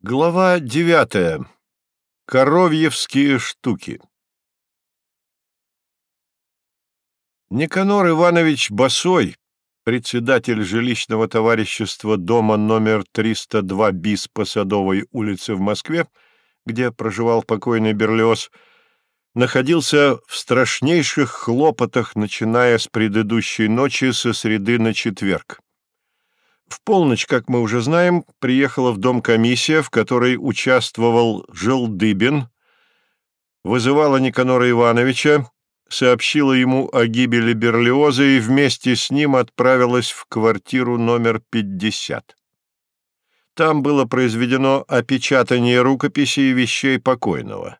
Глава девятая. Коровьевские штуки. Никанор Иванович Басой, председатель жилищного товарищества дома номер 302 БИС по Садовой улице в Москве, где проживал покойный Берлиоз, находился в страшнейших хлопотах, начиная с предыдущей ночи со среды на четверг. В полночь, как мы уже знаем, приехала в дом комиссия, в которой участвовал Желдыбин, вызывала Никанора Ивановича, сообщила ему о гибели Берлиоза и вместе с ним отправилась в квартиру номер 50. Там было произведено опечатание рукописей и вещей покойного.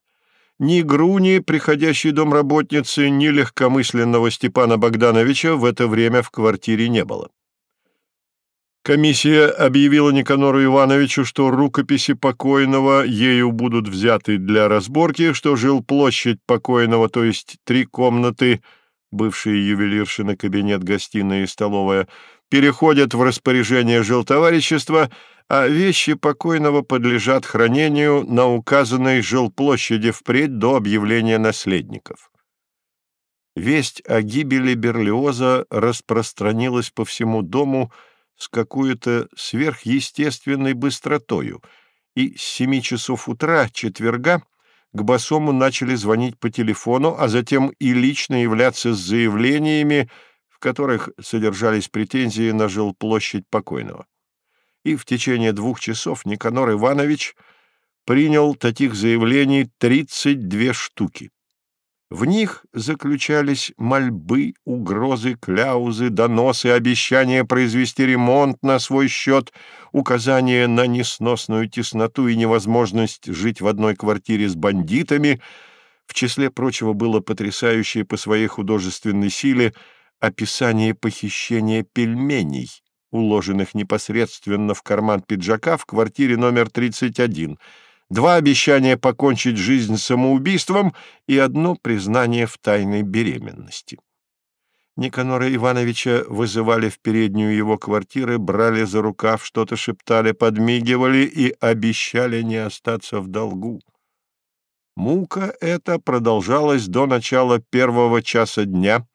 Ни Груни, приходящей домработницы, ни легкомысленного Степана Богдановича в это время в квартире не было. Комиссия объявила Никанору Ивановичу, что рукописи покойного ею будут взяты для разборки, что жил площадь покойного, то есть три комнаты, бывшие ювелиршины, кабинет, гостиная и столовая, переходят в распоряжение жилтоварищества, а вещи покойного подлежат хранению на указанной жилплощади впредь до объявления наследников. Весть о гибели Берлиоза распространилась по всему дому, с какой-то сверхъестественной быстротою, и с семи часов утра четверга к Басому начали звонить по телефону, а затем и лично являться с заявлениями, в которых содержались претензии на жилплощадь покойного. И в течение двух часов Никанор Иванович принял таких заявлений 32 штуки. В них заключались мольбы, угрозы, кляузы, доносы, обещания произвести ремонт на свой счет, указания на несносную тесноту и невозможность жить в одной квартире с бандитами. В числе прочего было потрясающее по своей художественной силе описание похищения пельменей, уложенных непосредственно в карман пиджака в квартире номер 31, два обещания покончить жизнь самоубийством и одно признание в тайной беременности. Никанора Ивановича вызывали в переднюю его квартиры, брали за рукав, что-то шептали, подмигивали и обещали не остаться в долгу. Мука эта продолжалась до начала первого часа дня,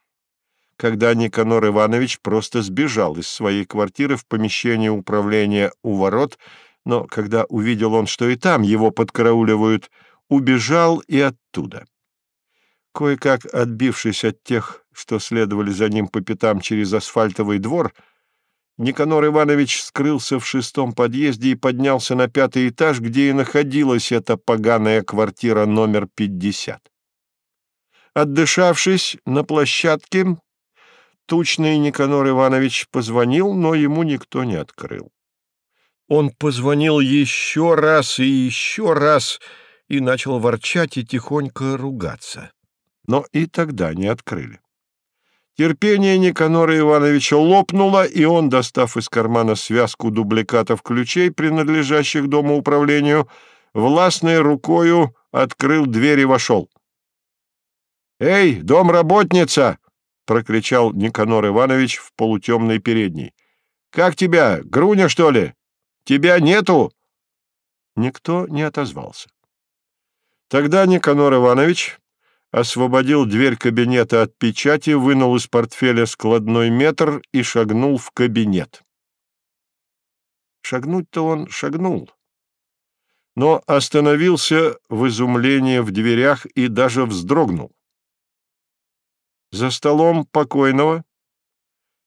когда Никанор Иванович просто сбежал из своей квартиры в помещение управления у ворот но когда увидел он, что и там его подкарауливают, убежал и оттуда. Кое-как отбившись от тех, что следовали за ним по пятам через асфальтовый двор, Никанор Иванович скрылся в шестом подъезде и поднялся на пятый этаж, где и находилась эта поганая квартира номер пятьдесят. Отдышавшись на площадке, тучный Никанор Иванович позвонил, но ему никто не открыл. Он позвонил еще раз и еще раз и начал ворчать и тихонько ругаться. Но и тогда не открыли. Терпение Никанора Ивановича лопнуло, и он, достав из кармана связку дубликатов ключей, принадлежащих домоуправлению, властной рукою открыл дверь и вошел. «Эй, домработница!» — прокричал Никанор Иванович в полутемной передней. «Как тебя, Груня, что ли?» Тебя нету?» Никто не отозвался. Тогда Никанор Иванович освободил дверь кабинета от печати, вынул из портфеля складной метр и шагнул в кабинет. Шагнуть-то он шагнул, но остановился в изумлении в дверях и даже вздрогнул. За столом покойного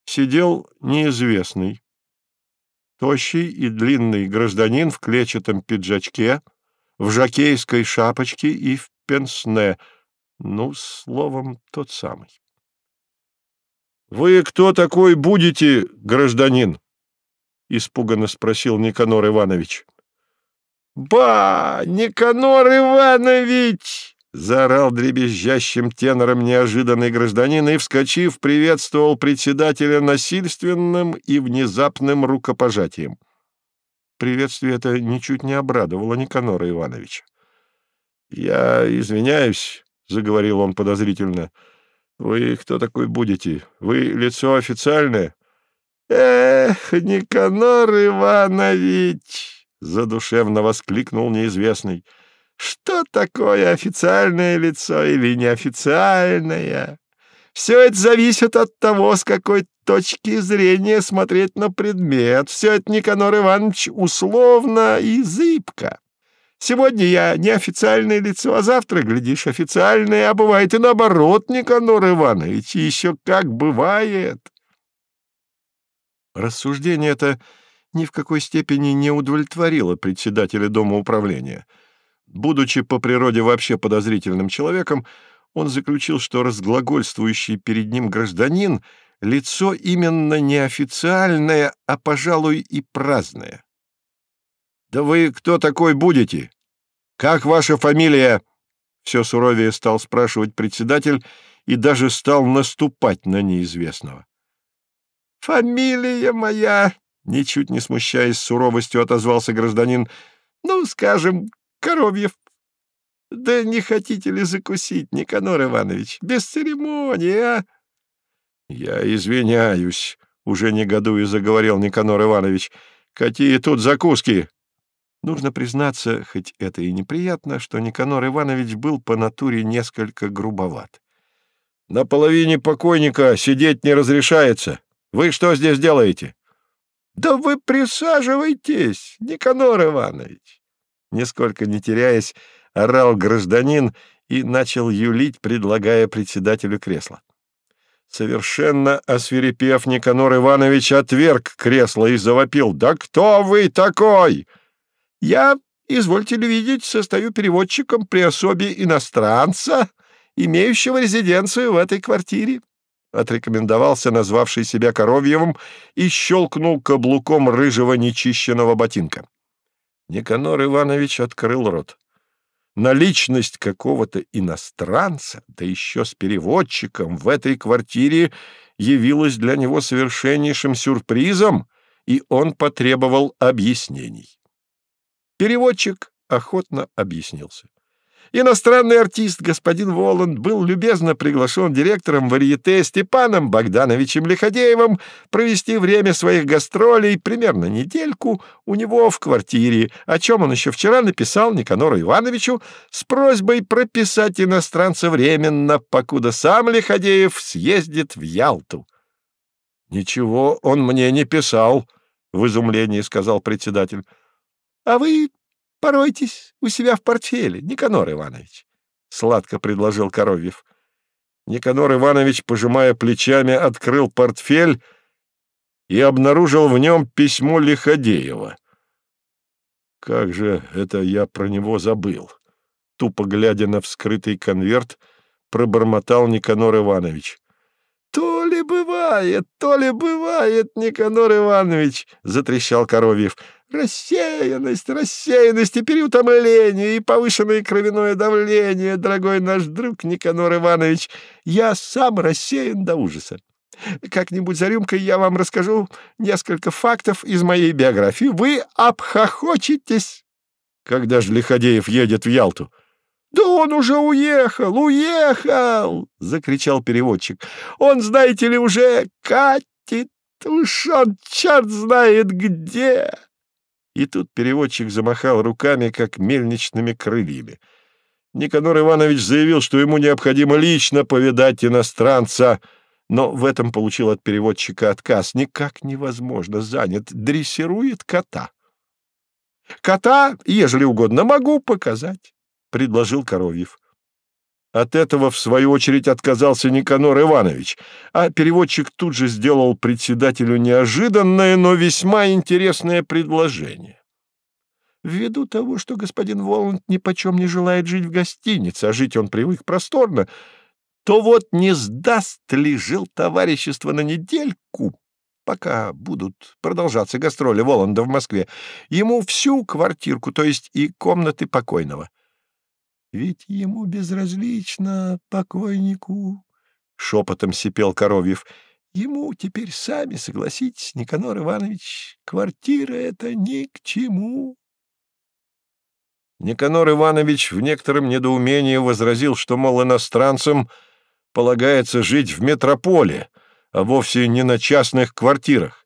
сидел неизвестный, Тощий и длинный гражданин в клетчатом пиджачке, в жакейской шапочке и в пенсне, ну, словом, тот самый. — Вы кто такой будете, гражданин? — испуганно спросил Никанор Иванович. — Ба, Никанор Иванович! Заорал дребезжащим тенором неожиданный гражданин и, вскочив, приветствовал председателя насильственным и внезапным рукопожатием. Приветствие это ничуть не обрадовало Никанора Ивановича. — Я извиняюсь, — заговорил он подозрительно. — Вы кто такой будете? Вы лицо официальное? — Эх, Никанор Иванович! — задушевно воскликнул неизвестный. «Что такое официальное лицо или неофициальное? Все это зависит от того, с какой точки зрения смотреть на предмет. Все это, Никанор Иванович, условно и зыбко. Сегодня я неофициальное лицо, а завтра, глядишь, официальное, а бывает и наоборот, Никанор Иванович, еще как бывает». Рассуждение это ни в какой степени не удовлетворило председателя Дома управления. Будучи по природе вообще подозрительным человеком, он заключил, что разглагольствующий перед ним гражданин — лицо именно не официальное, а, пожалуй, и праздное. «Да вы кто такой будете? Как ваша фамилия?» Все суровее стал спрашивать председатель и даже стал наступать на неизвестного. «Фамилия моя Ничуть не смущаясь суровостью, отозвался гражданин. «Ну, скажем, Коровьев». «Да не хотите ли закусить, Никанор Иванович? Без церемонии, а?» «Я извиняюсь», — уже негодуя заговорил Никанор Иванович. «Какие тут закуски?» Нужно признаться, хоть это и неприятно, что Никанор Иванович был по натуре несколько грубоват. «На половине покойника сидеть не разрешается. Вы что здесь делаете?» «Да вы присаживайтесь, Никанор Иванович!» Нисколько не теряясь, орал гражданин и начал юлить, предлагая председателю кресло. Совершенно освирепев, Никанор Иванович отверг кресло и завопил. «Да кто вы такой?» «Я, извольте ли видеть, состою переводчиком при особе иностранца, имеющего резиденцию в этой квартире отрекомендовался назвавший себя Коровьевым и щелкнул каблуком рыжего нечищенного ботинка. Никанор Иванович открыл рот. Наличность какого-то иностранца, да еще с переводчиком, в этой квартире явилась для него совершеннейшим сюрпризом, и он потребовал объяснений. Переводчик охотно объяснился. Иностранный артист господин Воланд был любезно приглашен директором варьете Степаном Богдановичем Лиходеевым провести время своих гастролей примерно недельку у него в квартире, о чем он еще вчера написал Никанору Ивановичу с просьбой прописать иностранца временно, покуда сам Лиходеев съездит в Ялту. — Ничего он мне не писал, — в изумлении сказал председатель. — А вы Поройтесь у себя в портфеле, Никанор Иванович, — сладко предложил Коровьев. Никанор Иванович, пожимая плечами, открыл портфель и обнаружил в нем письмо Лиходеева. Как же это я про него забыл? Тупо глядя на вскрытый конверт, пробормотал Никанор Иванович. «То ли бывает, то ли бывает, Никанор Иванович!» — затрещал Коровьев. Рассеянность, рассеянность и переутомление, и повышенное кровяное давление, дорогой наш друг Никанор Иванович. Я сам рассеян до ужаса. Как-нибудь за рюмкой я вам расскажу несколько фактов из моей биографии. Вы обхохочетесь. Когда же Лиходеев едет в Ялту? «Да он уже уехал, уехал!» — закричал переводчик. «Он, знаете ли, уже катит, уж он черт знает где!» И тут переводчик замахал руками, как мельничными крыльями. Никанор Иванович заявил, что ему необходимо лично повидать иностранца, но в этом получил от переводчика отказ. Никак невозможно, занят, дрессирует кота. «Кота, ежели угодно, могу показать», — предложил Коровьев. От этого, в свою очередь, отказался Никанор Иванович, а переводчик тут же сделал председателю неожиданное, но весьма интересное предложение. Ввиду того, что господин Воланд нипочем не желает жить в гостинице, а жить он привык просторно, то вот не сдаст ли жил товарищество на недельку, пока будут продолжаться гастроли Воланда в Москве, ему всю квартирку, то есть и комнаты покойного. Ведь ему безразлично, покойнику, — шепотом сипел Коровьев. Ему теперь сами, согласитесь, Никанор Иванович, квартира эта ни к чему. Никанор Иванович в некотором недоумении возразил, что, мол, иностранцам полагается жить в метрополе, а вовсе не на частных квартирах.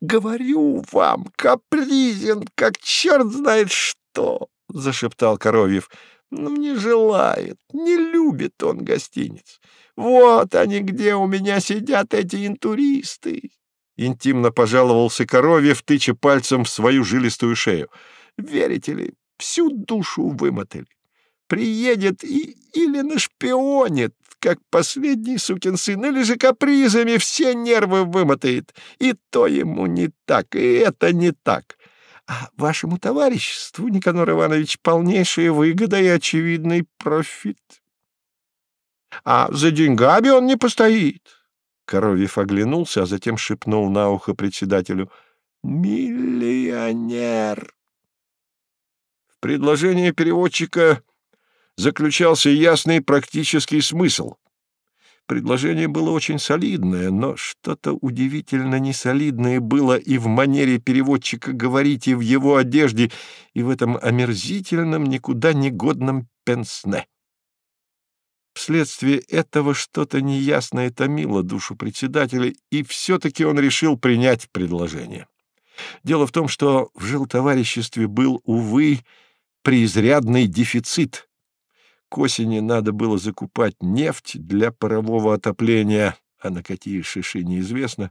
Говорю вам, капризен, как черт знает что, — зашептал Коровьев. Ну, не желает, не любит он гостиниц. Вот они где у меня сидят, эти интуристы. Интимно пожаловался Коровьев, тыча пальцем в свою жилистую шею. Верите ли, всю душу вымотали. Приедет и или нашпионит, как последний сукин сын, или же капризами все нервы вымотает. И то ему не так, и это не так. А вашему товариществу, Никанор Иванович, полнейшая выгода и очевидный профит. А за деньгами он не постоит. Коровьев оглянулся, а затем шепнул на ухо председателю. «Миллионер!» В предложении переводчика заключался ясный практический смысл. Предложение было очень солидное, но что-то удивительно несолидное было и в манере переводчика говорить, и в его одежде, и в этом омерзительном, никуда не годном пенсне. Вследствие этого что-то неясное томило душу председателя, и все-таки он решил принять предложение. Дело в том, что в жилтовариществе был, увы, преизрядный дефицит — к осени надо было закупать нефть для парового отопления, а на какие шиши неизвестно,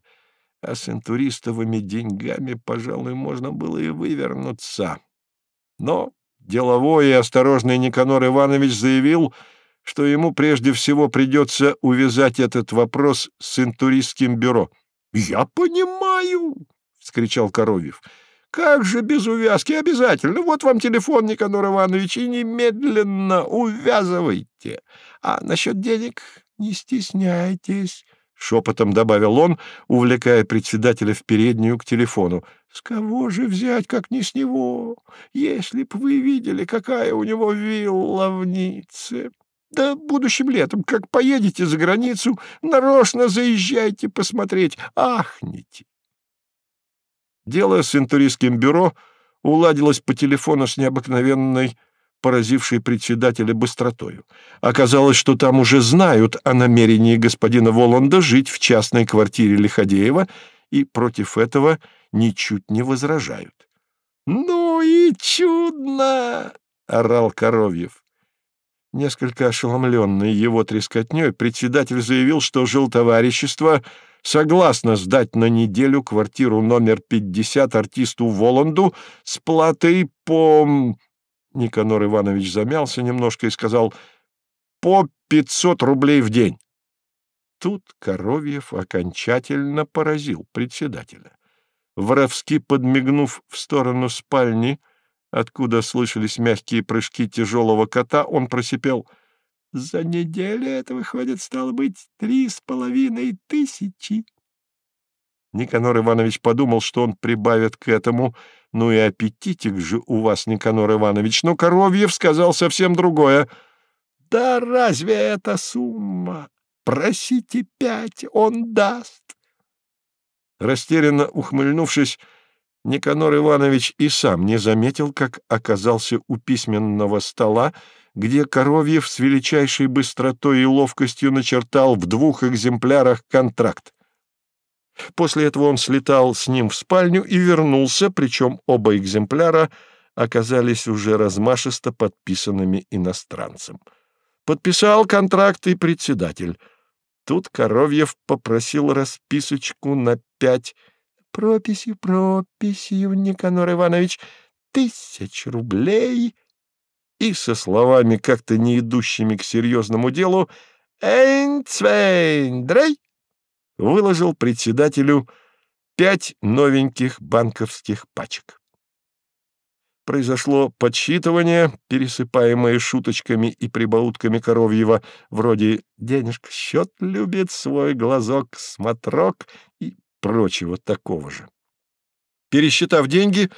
а с интуристовыми деньгами, пожалуй, можно было и вывернуться. Но деловой и осторожный Никанор Иванович заявил, что ему прежде всего придется увязать этот вопрос с интуристским бюро. — Я понимаю! — вскричал Коровьев. Как же без увязки? Обязательно. Вот вам телефон, Никанор Иванович, и немедленно увязывайте. А насчет денег не стесняйтесь, — шепотом добавил он, увлекая председателя в переднюю к телефону. — С кого же взять, как не с него? Если б вы видели, какая у него вилла в Ницце. Да будущим летом, как поедете за границу, нарочно заезжайте посмотреть, ахните. Дело с интуристским бюро уладилось по телефону с необыкновенной, поразившей председателя быстротою. Оказалось, что там уже знают о намерении господина Воланда жить в частной квартире Лиходеева и против этого ничуть не возражают. «Ну и чудно!» — орал Коровьев. Несколько ошеломленный его трескотней, председатель заявил, что жилтоварищество согласно сдать на неделю квартиру номер 50 артисту Воланду с платой по... Никанор Иванович замялся немножко и сказал «по 500 рублей в день». Тут Коровьев окончательно поразил председателя. Воровски подмигнув в сторону спальни, откуда слышались мягкие прыжки тяжелого кота, он просипел — за неделю это выходит, стало быть, три с половиной тысячи. Никанор Иванович подумал, что он прибавит к этому, ну и аппетитик же у вас, Никанор Иванович, но Коровьев сказал совсем другое. Да разве это сумма? Просите пять, он даст. Растерянно ухмыльнувшись, Никанор Иванович и сам не заметил, как оказался у письменного стола, где Коровьев с величайшей быстротой и ловкостью начертал в двух экземплярах контракт. После этого он слетал с ним в спальню и вернулся, причем оба экземпляра оказались уже размашисто подписанными иностранцем. Подписал контракт и председатель. Тут Коровьев попросил расписочку на пять прописью, прописью, Никанор Иванович, тысяч рублей — и со словами, как-то не идущими к серьезному делу, «Эйнцвейндрей» выложил председателю пять новеньких банковских пачек. Произошло подсчитывание, пересыпаемое шуточками и прибаутками Коровьева, вроде «денежка счет любит, свой глазок смотрок» и прочего такого же. Пересчитав деньги,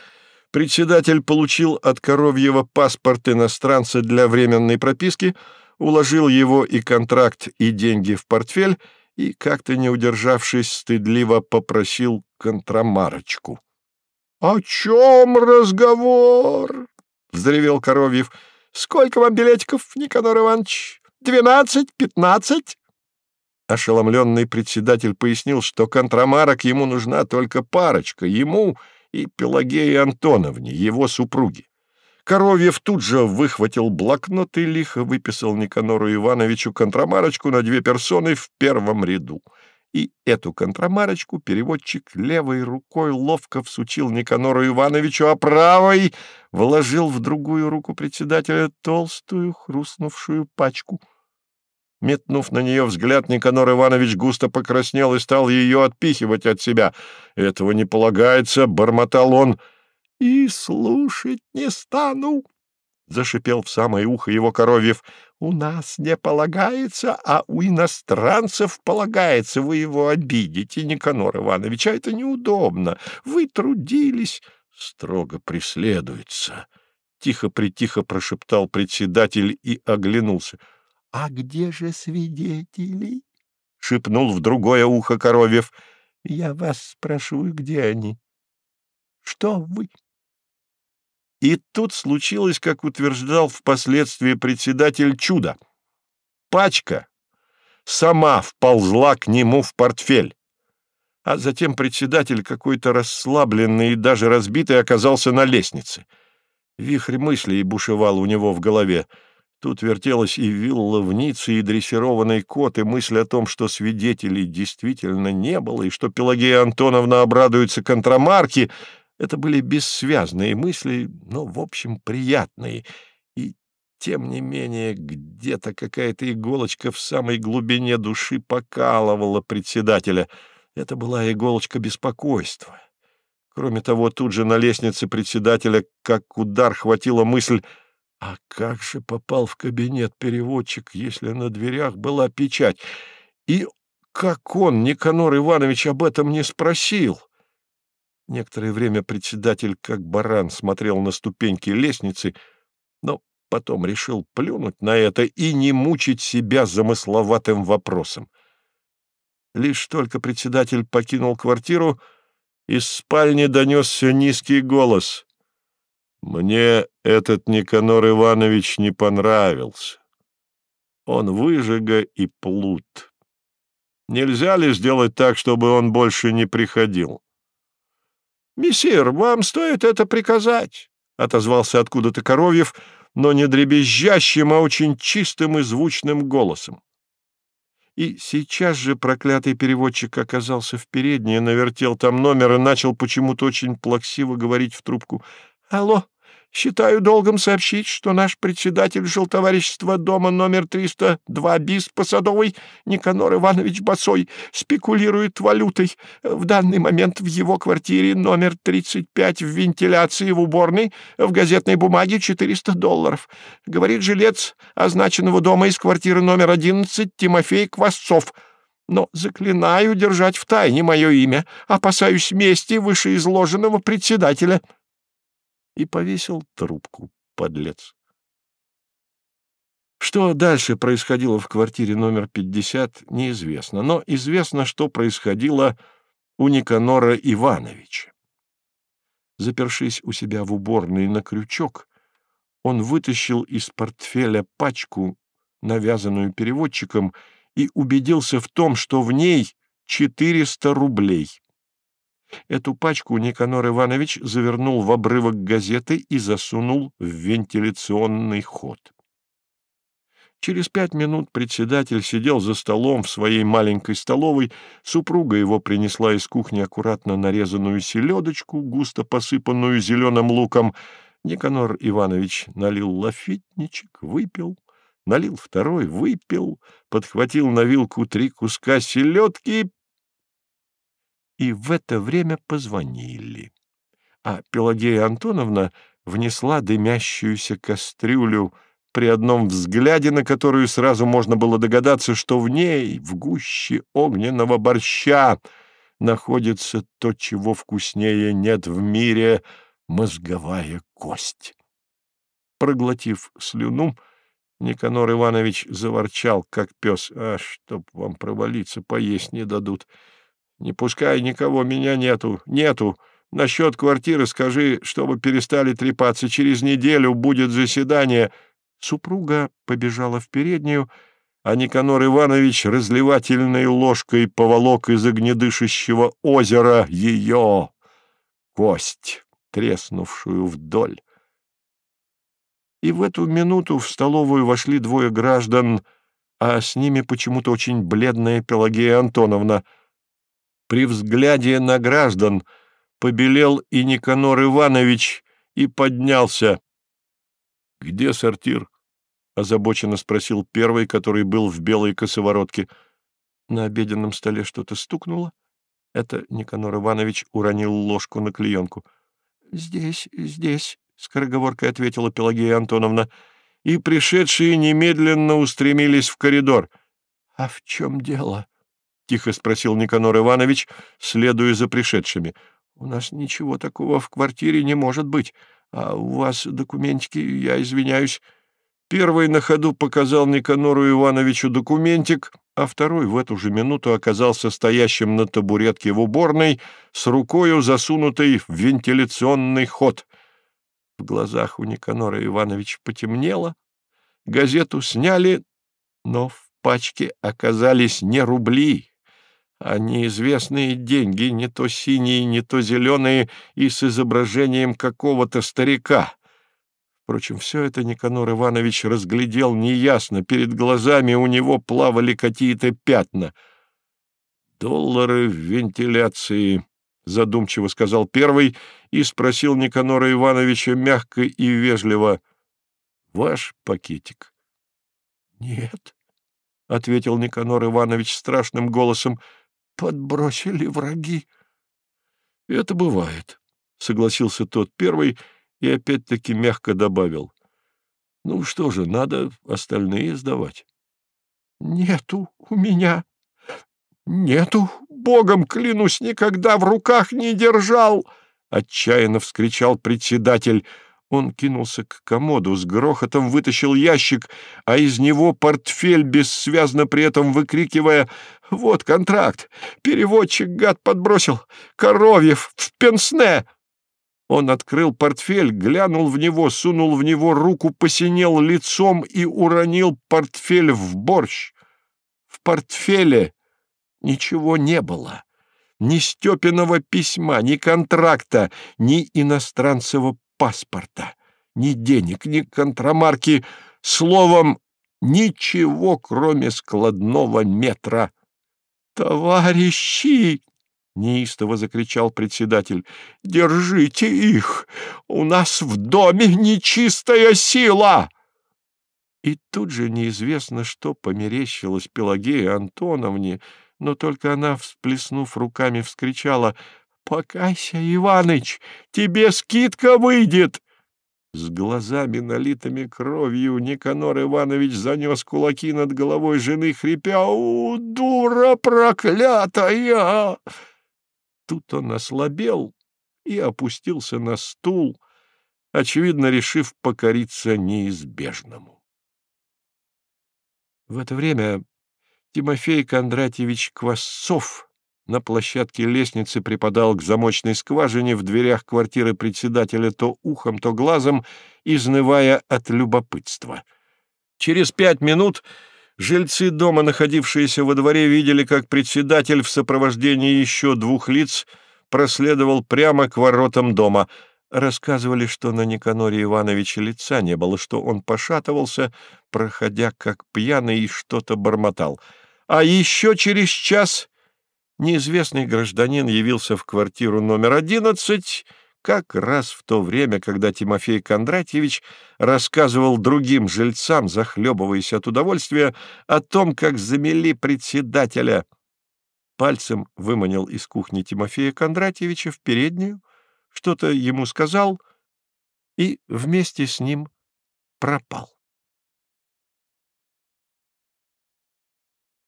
Председатель получил от Коровьева паспорт иностранца для временной прописки, уложил его и контракт, и деньги в портфель и, как-то не удержавшись, стыдливо попросил контрамарочку. — О чем разговор? — взревел Коровьев. — Сколько вам билетиков, Никанор Иванович? Двенадцать? Пятнадцать? Ошеломленный председатель пояснил, что контрамарок ему нужна только парочка, ему и Пелагее Антоновне, его супруге. Коровьев тут же выхватил блокнот и лихо выписал Никанору Ивановичу контрамарочку на две персоны в первом ряду. И эту контрамарочку переводчик левой рукой ловко всучил Никанору Ивановичу, а правой вложил в другую руку председателя толстую хрустнувшую пачку. Метнув на нее взгляд, Никанор Иванович густо покраснел и стал ее отпихивать от себя. «Этого не полагается», — бормотал он, — и слушать не стану, — зашипел в самое ухо его коровьев. — У нас не полагается, а у иностранцев полагается. Вы его обидите, Никанор Иванович, а это неудобно. Вы трудились. — Строго преследуется. Тихо-притихо прошептал председатель и оглянулся. — А где же свидетели? — шепнул в другое ухо коровьев. — Я вас спрашиваю, где они? — Что вы? И тут случилось, как утверждал впоследствии председатель, чудо. Пачка сама вползла к нему в портфель. А затем председатель, какой-то расслабленный и даже разбитый, оказался на лестнице. Вихрь мыслей бушевал у него в голове. Тут вертелась и вилла в Ницце, и дрессированный кот, и мысль о том, что свидетелей действительно не было, и что Пелагея Антоновна обрадуется контрамарке — это были бессвязные мысли, но, в общем, приятные. И, тем не менее, где-то какая-то иголочка в самой глубине души покалывала председателя. Это была иголочка беспокойства. Кроме того, тут же на лестнице председателя, как удар, хватила мысль «А как же попал в кабинет переводчик, если на дверях была печать? И как он, Никанор Иванович, об этом не спросил?» Некоторое время председатель, как баран, смотрел на ступеньки лестницы, но потом решил плюнуть на это и не мучить себя замысловатым вопросом. Лишь только председатель покинул квартиру, из спальни донесся низкий голос. «Мне этот Никанор Иванович не понравился. Он выжига и плут. Нельзя ли сделать так, чтобы он больше не приходил?» «Мессир, вам стоит это приказать», — отозвался откуда-то Коровьев, но не дребезжащим, а очень чистым и звучным голосом. И сейчас же проклятый переводчик оказался в передней, навертел там номер и начал почему-то очень плаксиво говорить в трубку. «Алло, Считаю долгом сообщить, что наш председатель жилтоварищества дома номер 302 БИС по Садовой Никанор Иванович Басой спекулирует валютой. В данный момент в его квартире номер 35 в вентиляции в уборной в газетной бумаге 400 долларов. Говорит жилец означенного дома из квартиры номер 11 Тимофей Квасцов. Но заклинаю держать в тайне мое имя, опасаюсь мести вышеизложенного председателя» и повесил трубку, подлец. Что дальше происходило в квартире номер 50, неизвестно, но известно, что происходило у Никанора Ивановича. Запершись у себя в уборной на крючок, он вытащил из портфеля пачку, навязанную переводчиком, и убедился в том, что в ней 400 рублей. Эту пачку Никанор Иванович завернул в обрывок газеты и засунул в вентиляционный ход. Через пять минут председатель сидел за столом в своей маленькой столовой, супруга его принесла из кухни аккуратно нарезанную селедочку, густо посыпанную зеленым луком. Никанор Иванович налил лафитничек, выпил, налил второй, выпил, подхватил на вилку три куска селедки и в это время позвонили. А Пелагея Антоновна внесла дымящуюся кастрюлю, при одном взгляде на которую сразу можно было догадаться, что в ней, в гуще огненного борща, находится то, чего вкуснее нет в мире — мозговая кость. Проглотив слюну, Никанор Иванович заворчал, как пес. «А, чтоб вам провалиться, поесть не дадут!» Не пускай никого, меня нету, нету. Насчет квартиры скажи, чтобы перестали трепаться. Через неделю будет заседание. Супруга побежала в переднюю, а Никанор Иванович разливательной ложкой поволок из огнедышащего озера ее кость, треснувшую вдоль. И в эту минуту в столовую вошли двое граждан, а с ними почему-то очень бледная Пелагея Антоновна. При взгляде на граждан побелел и Никанор Иванович и поднялся. — Где сортир? — озабоченно спросил первый, который был в белой косоворотке. На обеденном столе что-то стукнуло. Это Никанор Иванович уронил ложку на клеенку. — Здесь, здесь, — скороговоркой ответила Пелагея Антоновна, и пришедшие немедленно устремились в коридор. — А в чем дело? — тихо спросил Никанор Иванович, следуя за пришедшими. — У нас ничего такого в квартире не может быть. А у вас документики, я извиняюсь. Первый на ходу показал Никанору Ивановичу документик, а второй в эту же минуту оказался стоящим на табуретке в уборной с рукою засунутой в вентиляционный ход. В глазах у Никанора Ивановича потемнело, газету сняли, но в пачке оказались не рубли, а неизвестные деньги, не то синие, не то зеленые, и с изображением какого-то старика. Впрочем, все это Никанор Иванович разглядел неясно, перед глазами у него плавали какие-то пятна. «Доллары в вентиляции», задумчиво сказал первый и спросил Никанора Ивановича мягко и вежливо. — Ваш пакетик? — Нет, — ответил Никанор Иванович страшным голосом. — Подбросили враги. — Это бывает, — согласился тот первый и опять-таки мягко добавил. — Ну что же, надо остальные сдавать. — Нету у меня «Нету, богом клянусь, никогда в руках не держал!» — отчаянно вскричал председатель. Он кинулся к комоду, с грохотом вытащил ящик, а из него портфель, бессвязно при этом выкрикивая «Вот контракт! Переводчик, гад, подбросил! Коровьев! В пенсне!» Он открыл портфель, глянул в него, сунул в него руку, посинел лицом и уронил портфель в борщ. В портфеле Ничего не было. Ни Степиного письма, ни контракта, ни иностранцевого паспорта, ни денег, ни контрамарки. Словом, ничего, кроме складного метра. «Товарищи!» — неистово закричал председатель. «Держите их! У нас в доме нечистая сила!» И тут же неизвестно, что померещилось Пелагея Антоновне, но только она, всплеснув руками, вскричала «Покайся, Иваныч, тебе скидка выйдет!» С глазами, налитыми кровью, Никанор Иванович занес кулаки над головой жены, хрипя «У, дура проклятая!» Тут он ослабел и опустился на стул, очевидно, решив покориться неизбежному. В это время Тимофей Кондратьевич Квасцов на площадке лестницы припадал к замочной скважине в дверях квартиры председателя то ухом, то глазом, изнывая от любопытства. Через пять минут жильцы дома, находившиеся во дворе, видели, как председатель в сопровождении еще двух лиц проследовал прямо к воротам дома — Рассказывали, что на Никаноре Ивановича лица не было, что он пошатывался, проходя как пьяный и что-то бормотал. А еще через час неизвестный гражданин явился в квартиру номер одиннадцать, как раз в то время, когда Тимофей Кондратьевич рассказывал другим жильцам, захлебываясь от удовольствия, о том, как замели председателя. Пальцем выманил из кухни Тимофея Кондратьевича в переднюю, что-то ему сказал и вместе с ним пропал.